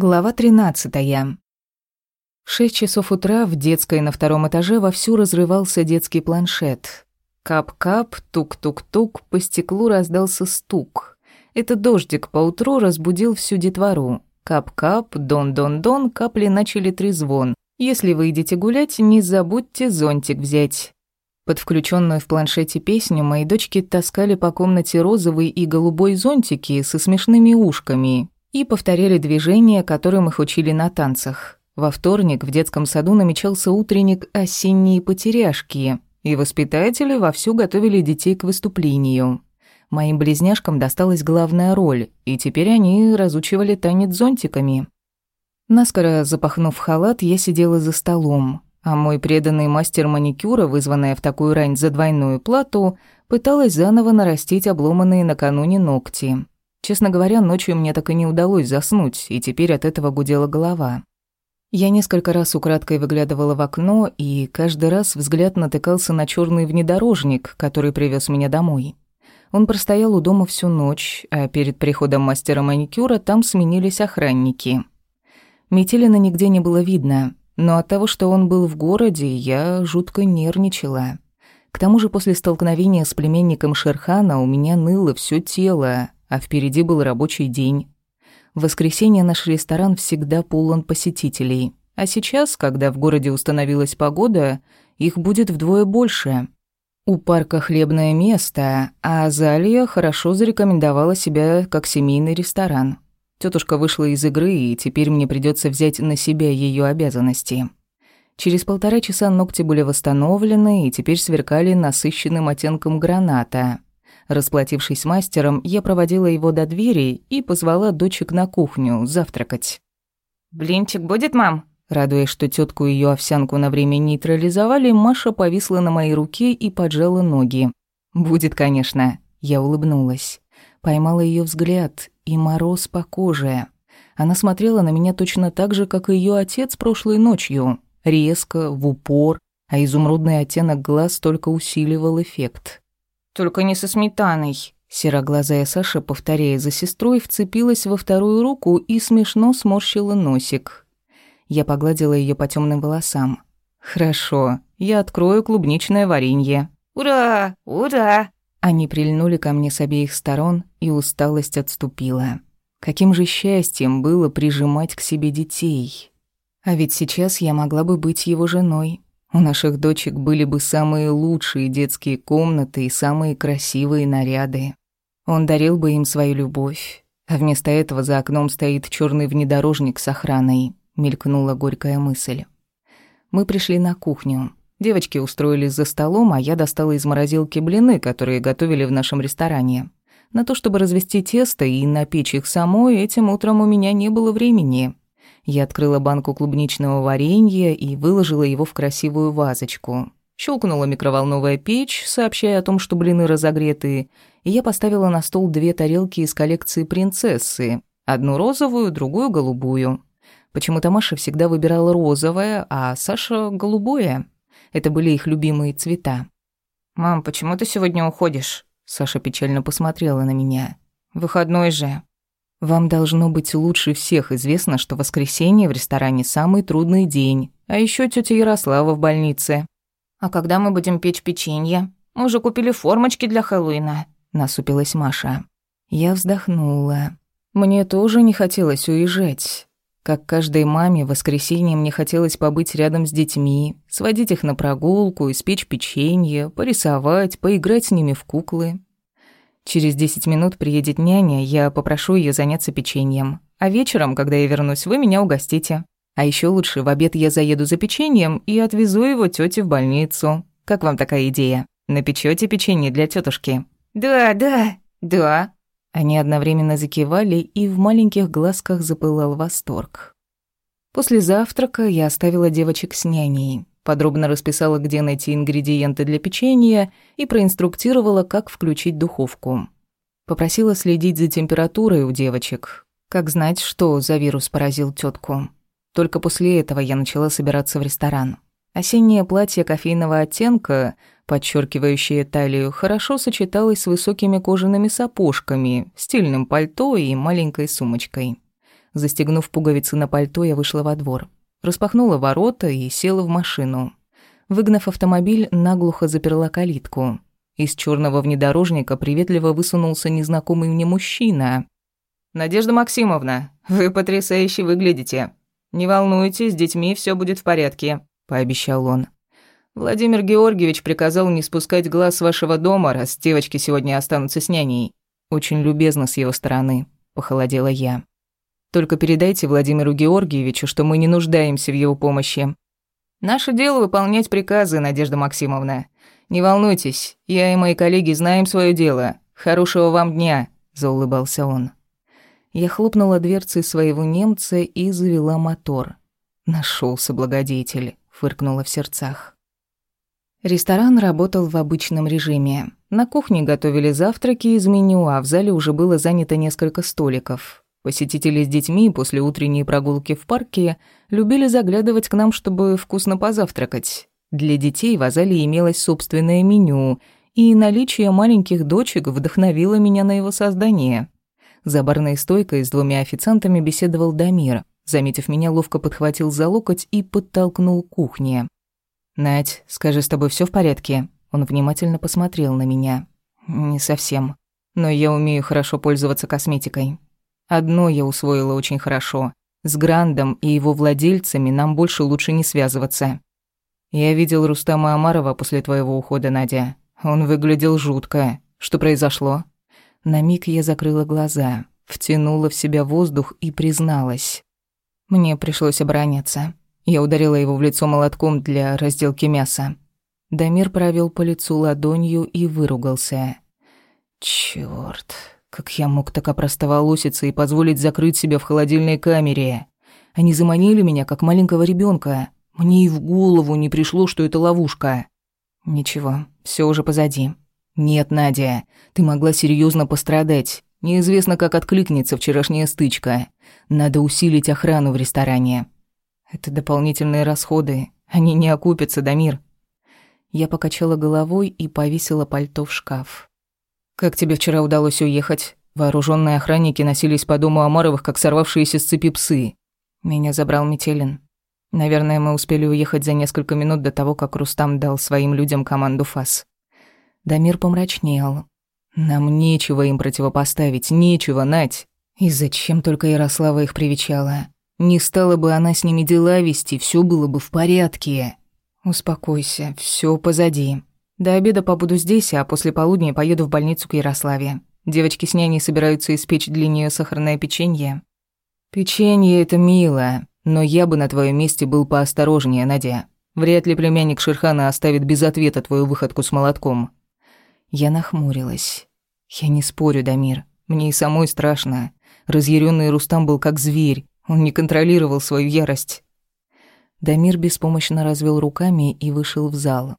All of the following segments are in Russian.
Глава 13. В шесть часов утра в детской на втором этаже вовсю разрывался детский планшет. Кап-кап, тук-тук-тук, по стеклу раздался стук. Этот дождик поутру разбудил всю детвору. Кап-кап, дон-дон-дон, капли начали трезвон. Если вы идете гулять, не забудьте зонтик взять. Под включенную в планшете песню мои дочки таскали по комнате розовый и голубой зонтики со смешными ушками и повторяли движения, которым их учили на танцах. Во вторник в детском саду намечался утренник «Осенние потеряшки», и воспитатели вовсю готовили детей к выступлению. Моим близняшкам досталась главная роль, и теперь они разучивали танец зонтиками. Наскоро запахнув халат, я сидела за столом, а мой преданный мастер маникюра, вызванная в такую рань за двойную плату, пыталась заново нарастить обломанные накануне ногти. Честно говоря, ночью мне так и не удалось заснуть, и теперь от этого гудела голова. Я несколько раз украдкой выглядывала в окно, и каждый раз взгляд натыкался на черный внедорожник, который привез меня домой. Он простоял у дома всю ночь, а перед приходом мастера маникюра там сменились охранники. Метелина нигде не было видно, но от того, что он был в городе, я жутко нервничала. К тому же после столкновения с племенником Шерхана у меня ныло все тело, а впереди был рабочий день. В воскресенье наш ресторан всегда полон посетителей, а сейчас, когда в городе установилась погода, их будет вдвое больше. У парка хлебное место, а Азалия хорошо зарекомендовала себя как семейный ресторан. Тетушка вышла из игры, и теперь мне придется взять на себя ее обязанности. Через полтора часа ногти были восстановлены и теперь сверкали насыщенным оттенком граната. Расплатившись мастером, я проводила его до двери и позвала дочек на кухню завтракать. «Блинчик будет, мам?» Радуясь, что тетку и ее овсянку на время нейтрализовали, Маша повисла на моей руке и поджала ноги. «Будет, конечно». Я улыбнулась. Поймала ее взгляд и мороз по коже. Она смотрела на меня точно так же, как и ее отец прошлой ночью. Резко, в упор, а изумрудный оттенок глаз только усиливал эффект. Только не со сметаной». Сероглазая Саша, повторяя за сестрой, вцепилась во вторую руку и смешно сморщила носик. Я погладила ее по темным волосам. «Хорошо, я открою клубничное варенье». «Ура! Ура!» Они прильнули ко мне с обеих сторон, и усталость отступила. Каким же счастьем было прижимать к себе детей. А ведь сейчас я могла бы быть его женой. У наших дочек были бы самые лучшие детские комнаты и самые красивые наряды. Он дарил бы им свою любовь. А вместо этого за окном стоит черный внедорожник с охраной, мелькнула горькая мысль. Мы пришли на кухню. Девочки устроились за столом, а я достала из морозилки блины, которые готовили в нашем ресторане. На то, чтобы развести тесто и напечь их самой, этим утром у меня не было времени. Я открыла банку клубничного варенья и выложила его в красивую вазочку. Щелкнула микроволновая печь, сообщая о том, что блины разогреты, и я поставила на стол две тарелки из коллекции принцессы. Одну розовую, другую голубую. Почему-то Маша всегда выбирала розовое, а Саша — голубое. Это были их любимые цвета. «Мам, почему ты сегодня уходишь?» Саша печально посмотрела на меня. «Выходной же». Вам должно быть лучше всех известно, что воскресенье в ресторане самый трудный день, а еще тетя Ярослава в больнице. А когда мы будем печь печенье? Мы уже купили формочки для Хэллоуина, насупилась Маша. Я вздохнула. Мне тоже не хотелось уезжать. Как каждой маме, в воскресенье мне хотелось побыть рядом с детьми, сводить их на прогулку, испечь печенье, порисовать, поиграть с ними в куклы. Через 10 минут приедет няня, я попрошу ее заняться печеньем. А вечером, когда я вернусь, вы меня угостите. А еще лучше, в обед я заеду за печеньем и отвезу его тете в больницу. Как вам такая идея? Напечете печенье для тетушки? Да, да, да. Они одновременно закивали, и в маленьких глазках запылал восторг. После завтрака я оставила девочек с няней подробно расписала, где найти ингредиенты для печенья и проинструктировала, как включить духовку. Попросила следить за температурой у девочек. Как знать, что за вирус поразил тетку. Только после этого я начала собираться в ресторан. Осеннее платье кофейного оттенка, подчеркивающее талию, хорошо сочеталось с высокими кожаными сапожками, стильным пальто и маленькой сумочкой. Застегнув пуговицы на пальто, я вышла во двор. Распахнула ворота и села в машину. Выгнав автомобиль, наглухо заперла калитку. Из черного внедорожника приветливо высунулся незнакомый мне мужчина. «Надежда Максимовна, вы потрясающе выглядите. Не волнуйтесь, с детьми все будет в порядке», — пообещал он. «Владимир Георгиевич приказал не спускать глаз с вашего дома, раз девочки сегодня останутся с няней. Очень любезно с его стороны», — похолодела я. «Только передайте Владимиру Георгиевичу, что мы не нуждаемся в его помощи. Наше дело выполнять приказы, Надежда Максимовна. Не волнуйтесь, я и мои коллеги знаем свое дело. Хорошего вам дня», — заулыбался он. Я хлопнула дверцей своего немца и завела мотор. Нашелся благодетель, фыркнула в сердцах. Ресторан работал в обычном режиме. На кухне готовили завтраки из меню, а в зале уже было занято несколько столиков. Посетители с детьми после утренней прогулки в парке любили заглядывать к нам, чтобы вкусно позавтракать. Для детей в зале имелось собственное меню, и наличие маленьких дочек вдохновило меня на его создание. За барной стойкой с двумя официантами беседовал Дамир. Заметив меня, ловко подхватил за локоть и подтолкнул к кухне. «Надь, скажи, с тобой все в порядке?» Он внимательно посмотрел на меня. «Не совсем. Но я умею хорошо пользоваться косметикой. Одно я усвоила очень хорошо. С Грандом и его владельцами нам больше лучше не связываться. Я видел Рустама Амарова после твоего ухода, Надя. Он выглядел жутко. Что произошло?» На миг я закрыла глаза, втянула в себя воздух и призналась. Мне пришлось обороняться. Я ударила его в лицо молотком для разделки мяса. Дамир провел по лицу ладонью и выругался. Чёрт, как я мог так опростоволоситься и позволить закрыть себя в холодильной камере? Они заманили меня, как маленького ребенка. Мне и в голову не пришло, что это ловушка. Ничего, все уже позади. Нет, Надя, ты могла серьезно пострадать. Неизвестно, как откликнется вчерашняя стычка. Надо усилить охрану в ресторане. Это дополнительные расходы. Они не окупятся, Дамир. Я покачала головой и повесила пальто в шкаф. Как тебе вчера удалось уехать? Вооруженные охранники носились по дому Амаровых, как сорвавшиеся с цепи псы. Меня забрал Метелин. Наверное, мы успели уехать за несколько минут до того, как Рустам дал своим людям команду ФАС. Дамир помрачнел. Нам нечего им противопоставить, нечего, Нать. И зачем только Ярослава их привечала? Не стала бы она с ними дела вести, все было бы в порядке. Успокойся, все позади. До обеда побуду здесь, а после полудня поеду в больницу к Ярославе. Девочки с няней собираются испечь для нее сахарное печенье. Печенье это мило, но я бы на твоем месте был поосторожнее, Надя. Вряд ли племянник Шерхана оставит без ответа твою выходку с молотком. Я нахмурилась. Я не спорю, Дамир. Мне и самой страшно. Разъяренный Рустам был как зверь. Он не контролировал свою ярость. Дамир беспомощно развел руками и вышел в зал.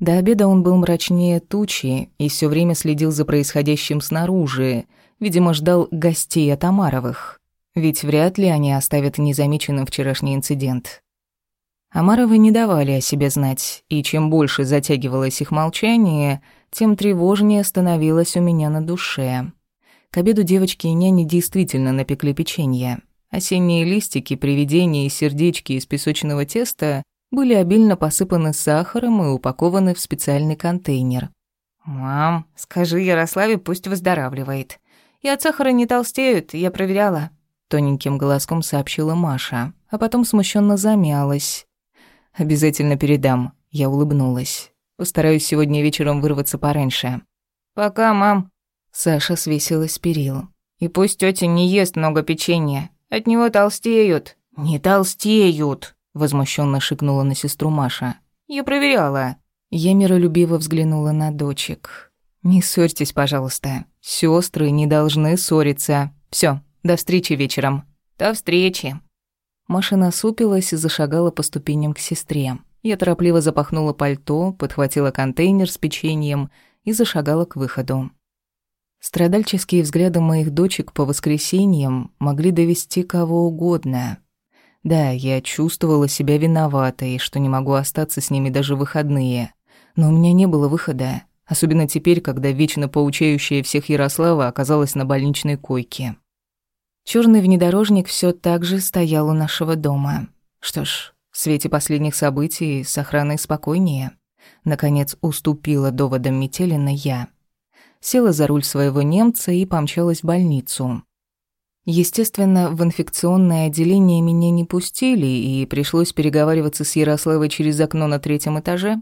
До обеда он был мрачнее тучи и все время следил за происходящим снаружи, видимо, ждал гостей от Амаровых. Ведь вряд ли они оставят незамеченным вчерашний инцидент. Амаровы не давали о себе знать, и чем больше затягивалось их молчание, тем тревожнее становилось у меня на душе. К обеду девочки и няни действительно напекли печенье. Осенние листики, привидения и сердечки из песочного теста были обильно посыпаны сахаром и упакованы в специальный контейнер. «Мам, скажи Ярославе, пусть выздоравливает. И от сахара не толстеют, я проверяла», — тоненьким голоском сообщила Маша, а потом смущенно замялась. «Обязательно передам», — я улыбнулась. «Постараюсь сегодня вечером вырваться пораньше». «Пока, мам». Саша свесилась с перил. «И пусть тетя не ест много печенья. От него толстеют». «Не толстеют», — возмущенно шикнула на сестру Маша. «Я проверяла». Я миролюбиво взглянула на дочек. «Не ссорьтесь, пожалуйста. Сестры не должны ссориться. Все, до встречи вечером». «До встречи». Маша насупилась и зашагала по ступеням к сестре. Я торопливо запахнула пальто, подхватила контейнер с печеньем и зашагала к выходу. Страдальческие взгляды моих дочек по воскресеньям могли довести кого угодно. Да, я чувствовала себя виноватой, что не могу остаться с ними даже выходные. Но у меня не было выхода, особенно теперь, когда вечно поучающая всех Ярослава оказалась на больничной койке. Черный внедорожник все так же стоял у нашего дома. Что ж, в свете последних событий с охраной спокойнее. Наконец уступила доводам Метелина я. Села за руль своего немца и помчалась в больницу. Естественно, в инфекционное отделение меня не пустили, и пришлось переговариваться с Ярославой через окно на третьем этаже.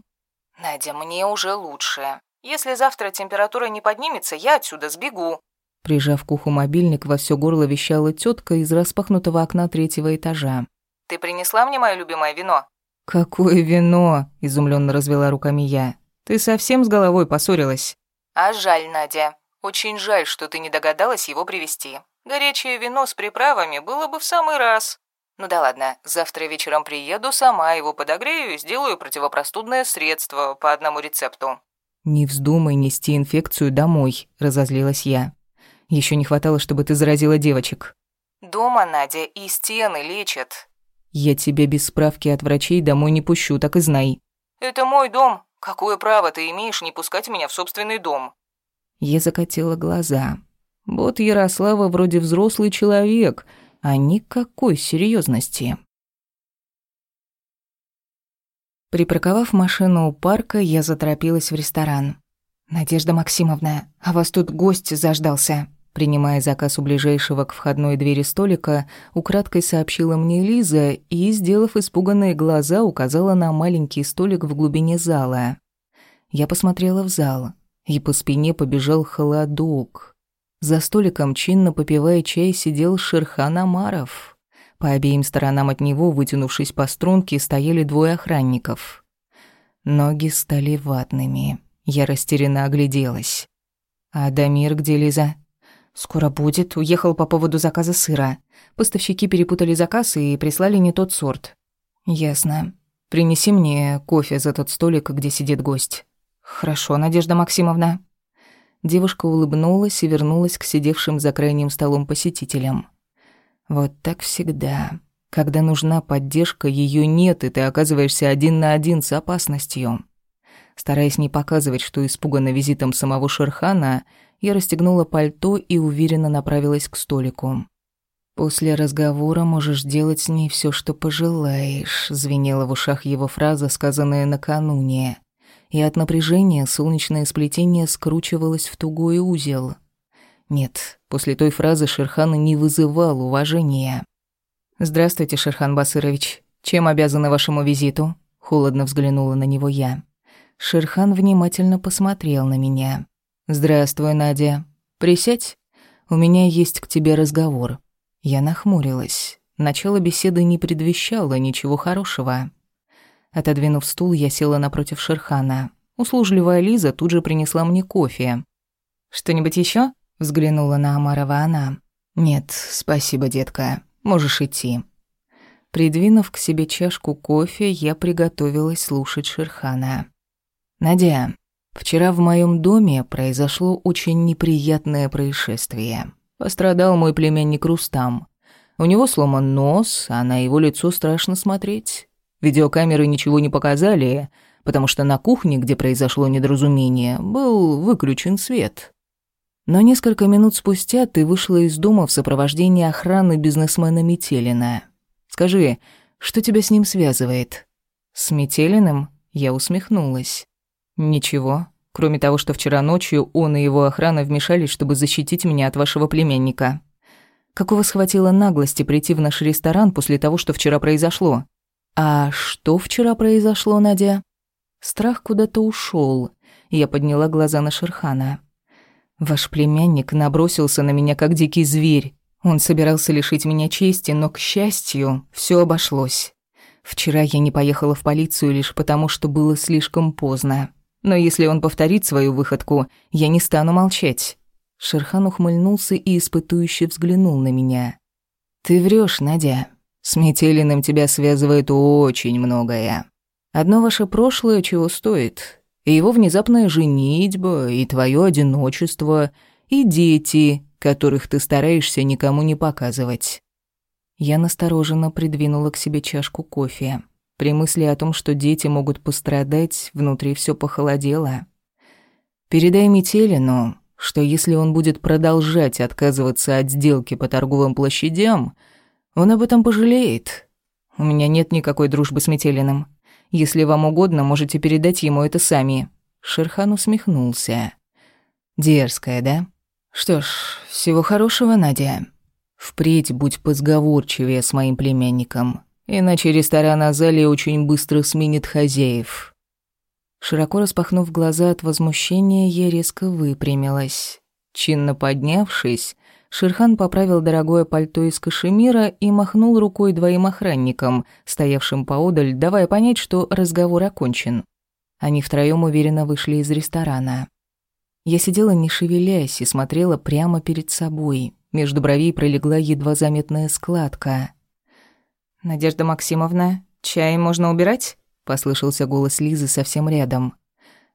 «Надя, мне уже лучше. Если завтра температура не поднимется, я отсюда сбегу». Прижав к уху мобильник, во все горло вещала тетка из распахнутого окна третьего этажа. «Ты принесла мне мое любимое вино?» «Какое вино?» – изумленно развела руками я. «Ты совсем с головой поссорилась?» «А жаль, Надя. Очень жаль, что ты не догадалась его привезти. Горячее вино с приправами было бы в самый раз. Ну да ладно, завтра вечером приеду, сама его подогрею и сделаю противопростудное средство по одному рецепту». «Не вздумай нести инфекцию домой», – разозлилась я. Еще не хватало, чтобы ты заразила девочек». «Дома, Надя, и стены лечат». «Я тебя без справки от врачей домой не пущу, так и знай». «Это мой дом. Какое право ты имеешь не пускать меня в собственный дом?» Я закатила глаза. Вот Ярослава вроде взрослый человек, а никакой серьезности. Припарковав машину у парка, я заторопилась в ресторан. «Надежда Максимовна, а вас тут гость заждался». Принимая заказ у ближайшего к входной двери столика, украдкой сообщила мне Лиза и, сделав испуганные глаза, указала на маленький столик в глубине зала. Я посмотрела в зал, и по спине побежал холодок. За столиком, чинно попивая чай, сидел Шерхан Амаров. По обеим сторонам от него, вытянувшись по струнке, стояли двое охранников. Ноги стали ватными. Я растерянно огляделась. «А Дамир где, Лиза?» «Скоро будет. Уехал по поводу заказа сыра. Поставщики перепутали заказ и прислали не тот сорт». «Ясно. Принеси мне кофе за тот столик, где сидит гость». «Хорошо, Надежда Максимовна». Девушка улыбнулась и вернулась к сидевшим за крайним столом посетителям. Вот так всегда. Когда нужна поддержка, ее нет, и ты оказываешься один на один с опасностью. Стараясь не показывать, что испугана визитом самого Шерхана, я расстегнула пальто и уверенно направилась к столику. «После разговора можешь делать с ней все, что пожелаешь», — звенела в ушах его фраза, сказанная накануне и от напряжения солнечное сплетение скручивалось в тугой узел. Нет, после той фразы Шерхан не вызывал уважения. «Здравствуйте, Шерхан Басырович. Чем обязаны вашему визиту?» Холодно взглянула на него я. Шерхан внимательно посмотрел на меня. «Здравствуй, Надя. Присядь. У меня есть к тебе разговор». Я нахмурилась. Начало беседы не предвещало ничего хорошего. Отодвинув стул, я села напротив Шерхана. Услужливая Лиза тут же принесла мне кофе. «Что-нибудь еще? взглянула на Амарова она. «Нет, спасибо, детка. Можешь идти». Придвинув к себе чашку кофе, я приготовилась слушать Шерхана. «Надя, вчера в моем доме произошло очень неприятное происшествие. Пострадал мой племянник Рустам. У него сломан нос, а на его лицо страшно смотреть. Видеокамеры ничего не показали, потому что на кухне, где произошло недоразумение, был выключен свет. Но несколько минут спустя ты вышла из дома в сопровождении охраны бизнесмена Метелина. Скажи, что тебя с ним связывает? С Метелиным? Я усмехнулась. Ничего, кроме того, что вчера ночью он и его охрана вмешались, чтобы защитить меня от вашего племянника. Какого схватило наглости прийти в наш ресторан после того, что вчера произошло? «А что вчера произошло, Надя?» Страх куда-то ушел. Я подняла глаза на Шерхана. «Ваш племянник набросился на меня, как дикий зверь. Он собирался лишить меня чести, но, к счастью, все обошлось. Вчера я не поехала в полицию лишь потому, что было слишком поздно. Но если он повторит свою выходку, я не стану молчать». Шерхан ухмыльнулся и испытующе взглянул на меня. «Ты врешь, Надя. С Метелиным тебя связывает очень многое. Одно ваше прошлое чего стоит. И его внезапная женитьба, и твое одиночество, и дети, которых ты стараешься никому не показывать. Я настороженно придвинула к себе чашку кофе. При мысли о том, что дети могут пострадать, внутри все похолодело. Передай Метелину, что если он будет продолжать отказываться от сделки по торговым площадям, он об этом пожалеет. У меня нет никакой дружбы с Метелиным. Если вам угодно, можете передать ему это сами». Шерхан усмехнулся. «Дерзкая, да? Что ж, всего хорошего, Надя. Впредь будь позговорчивее с моим племянником, иначе ресторан Азалии очень быстро сменит хозяев». Широко распахнув глаза от возмущения, я резко выпрямилась. Чинно поднявшись, Шерхан поправил дорогое пальто из кашемира и махнул рукой двоим охранникам, стоявшим поодаль, давая понять, что разговор окончен. Они втроём уверенно вышли из ресторана. Я сидела не шевелясь и смотрела прямо перед собой. Между бровей пролегла едва заметная складка. «Надежда Максимовна, чай можно убирать?» — послышался голос Лизы совсем рядом.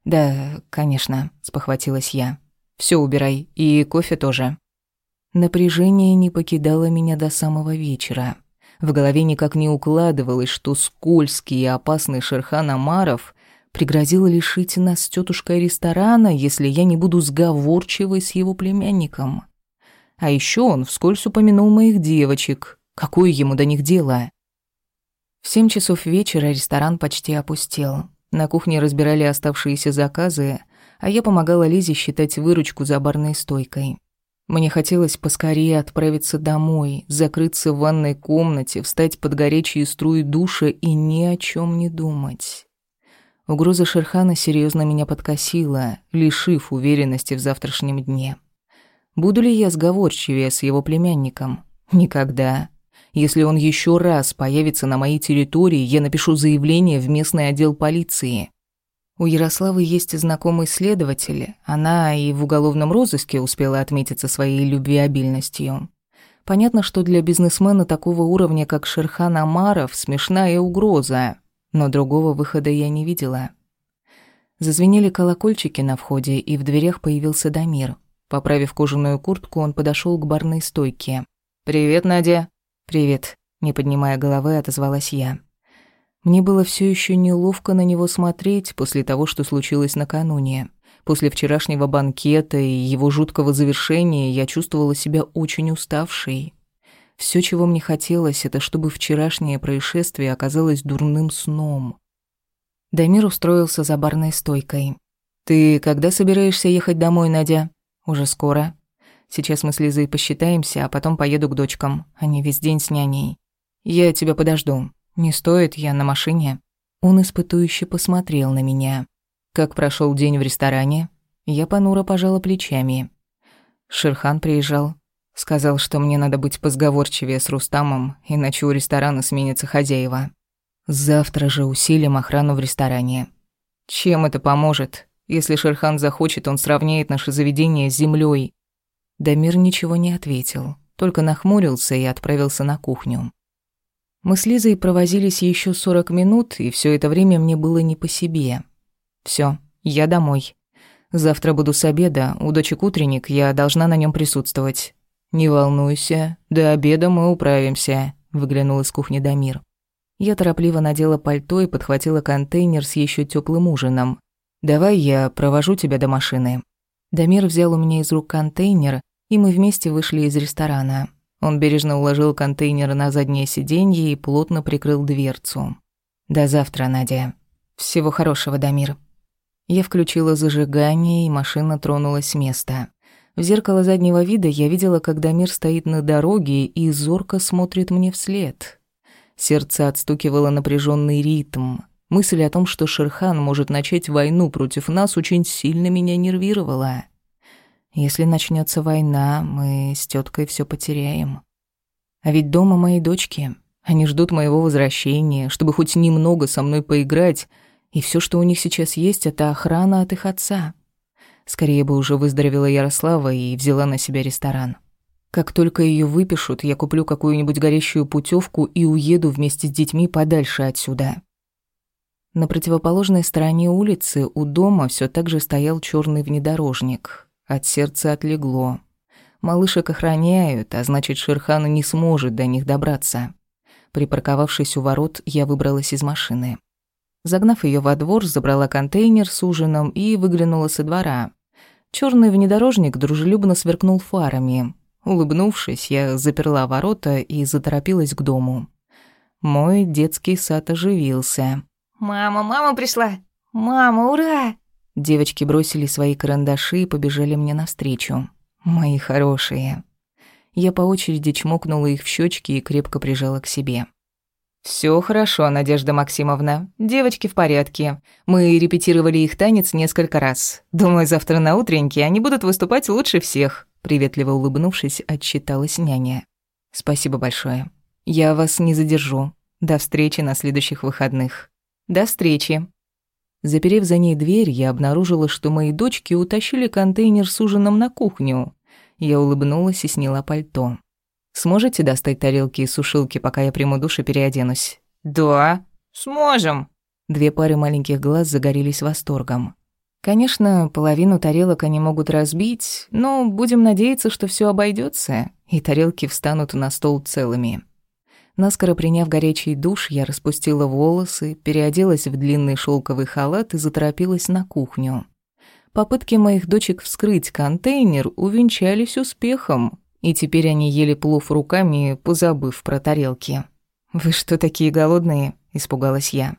«Да, конечно», — спохватилась я. «Всё убирай, и кофе тоже». Напряжение не покидало меня до самого вечера. В голове никак не укладывалось, что скользкий и опасный Шерхан Амаров пригрозил лишить нас с тетушкой ресторана, если я не буду сговорчивой с его племянником. А еще он вскользь упомянул моих девочек. Какое ему до них дело? В семь часов вечера ресторан почти опустел. На кухне разбирали оставшиеся заказы, а я помогала Лизе считать выручку за барной стойкой. Мне хотелось поскорее отправиться домой, закрыться в ванной комнате, встать под горячие струи душа и ни о чем не думать. Угроза Шерхана серьезно меня подкосила, лишив уверенности в завтрашнем дне. Буду ли я сговорчивее с его племянником? Никогда. Если он еще раз появится на моей территории, я напишу заявление в местный отдел полиции. У Ярославы есть знакомый следователь. Она и в уголовном розыске успела отметиться своей любвеобильностью. Понятно, что для бизнесмена такого уровня, как Шерхан Амаров, смешная угроза, но другого выхода я не видела. Зазвенели колокольчики на входе, и в дверях появился Дамир. Поправив кожаную куртку, он подошел к барной стойке. «Привет, Надя». «Привет», — не поднимая головы, отозвалась я. Мне было все еще неловко на него смотреть после того, что случилось накануне. После вчерашнего банкета и его жуткого завершения я чувствовала себя очень уставшей. Все, чего мне хотелось, это чтобы вчерашнее происшествие оказалось дурным сном. Дамир устроился за барной стойкой. «Ты когда собираешься ехать домой, Надя?» «Уже скоро. Сейчас мы с Лизой посчитаемся, а потом поеду к дочкам. Они весь день с няней. Я тебя подожду. «Не стоит, я на машине». Он испытующе посмотрел на меня. Как прошел день в ресторане? Я понуро пожала плечами. Шерхан приезжал. Сказал, что мне надо быть позговорчивее с Рустамом, иначе у ресторана сменится хозяева. Завтра же усилим охрану в ресторане. Чем это поможет? Если Шерхан захочет, он сравняет наше заведение с землей. Дамир ничего не ответил, только нахмурился и отправился на кухню. Мы с Лизой провозились еще сорок минут, и все это время мне было не по себе. Все, я домой. Завтра буду с обеда, у дочек утренник, я должна на нем присутствовать. Не волнуйся, до обеда мы управимся, выглянул из кухни Дамир. Я торопливо надела пальто и подхватила контейнер с еще теплым ужином. Давай я провожу тебя до машины. Дамир взял у меня из рук контейнер, и мы вместе вышли из ресторана. Он бережно уложил контейнер на заднее сиденье и плотно прикрыл дверцу. «До завтра, Надя. Всего хорошего, Дамир». Я включила зажигание, и машина тронулась с места. В зеркало заднего вида я видела, как Дамир стоит на дороге и зорко смотрит мне вслед. Сердце отстукивало напряженный ритм. Мысль о том, что Шерхан может начать войну против нас, очень сильно меня нервировала. Если начнется война, мы с теткой все потеряем. А ведь дома мои дочки. Они ждут моего возвращения, чтобы хоть немного со мной поиграть, и все, что у них сейчас есть, это охрана от их отца. Скорее бы уже выздоровела Ярослава и взяла на себя ресторан. Как только ее выпишут, я куплю какую-нибудь горящую путевку и уеду вместе с детьми подальше отсюда. На противоположной стороне улицы у дома все так же стоял черный внедорожник. От сердца отлегло. Малышек охраняют, а значит, Шерхан не сможет до них добраться. Припарковавшись у ворот, я выбралась из машины. Загнав ее во двор, забрала контейнер с ужином и выглянула со двора. Черный внедорожник дружелюбно сверкнул фарами. Улыбнувшись, я заперла ворота и заторопилась к дому. Мой детский сад оживился. «Мама, мама пришла! Мама, ура!» Девочки бросили свои карандаши и побежали мне навстречу. Мои хорошие. Я по очереди чмокнула их в щечки и крепко прижала к себе. Все хорошо, Надежда Максимовна. Девочки в порядке. Мы репетировали их танец несколько раз. Думаю, завтра на утреннике они будут выступать лучше всех», приветливо улыбнувшись, отчиталась няня. «Спасибо большое. Я вас не задержу. До встречи на следующих выходных. До встречи». Заперев за ней дверь, я обнаружила, что мои дочки утащили контейнер с ужином на кухню. Я улыбнулась и сняла пальто. Сможете достать тарелки и сушилки, пока я приму душ и переоденусь?» «Да, сможем». Две пары маленьких глаз загорелись восторгом. Конечно, половину тарелок они могут разбить, но будем надеяться, что все обойдется, и тарелки встанут на стол целыми. Наскоро приняв горячий душ, я распустила волосы, переоделась в длинный шелковый халат и заторопилась на кухню. Попытки моих дочек вскрыть контейнер увенчались успехом и теперь они ели плов руками, позабыв про тарелки. «Вы что, такие голодные?» – испугалась я.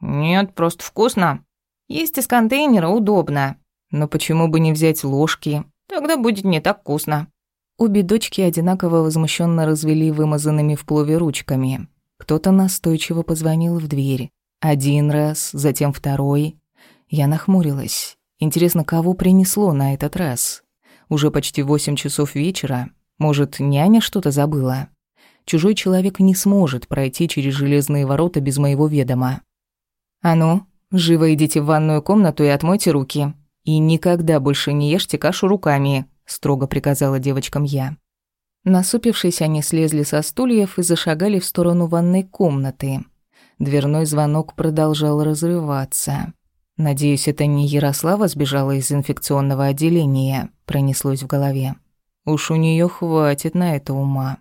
«Нет, просто вкусно. Есть из контейнера удобно. Но почему бы не взять ложки? Тогда будет не так вкусно». Обе дочки одинаково возмущенно развели вымазанными в плове ручками. Кто-то настойчиво позвонил в дверь. Один раз, затем второй. Я нахмурилась. Интересно, кого принесло на этот раз? Уже почти восемь часов вечера, может, няня что-то забыла? Чужой человек не сможет пройти через железные ворота без моего ведома. А ну, живо идите в ванную комнату и отмойте руки. И никогда больше не ешьте кашу руками, строго приказала девочкам я. Насупившись, они слезли со стульев и зашагали в сторону ванной комнаты. Дверной звонок продолжал разрываться. Надеюсь, это не Ярослава сбежала из инфекционного отделения, пронеслось в голове. Уж у нее хватит на это ума.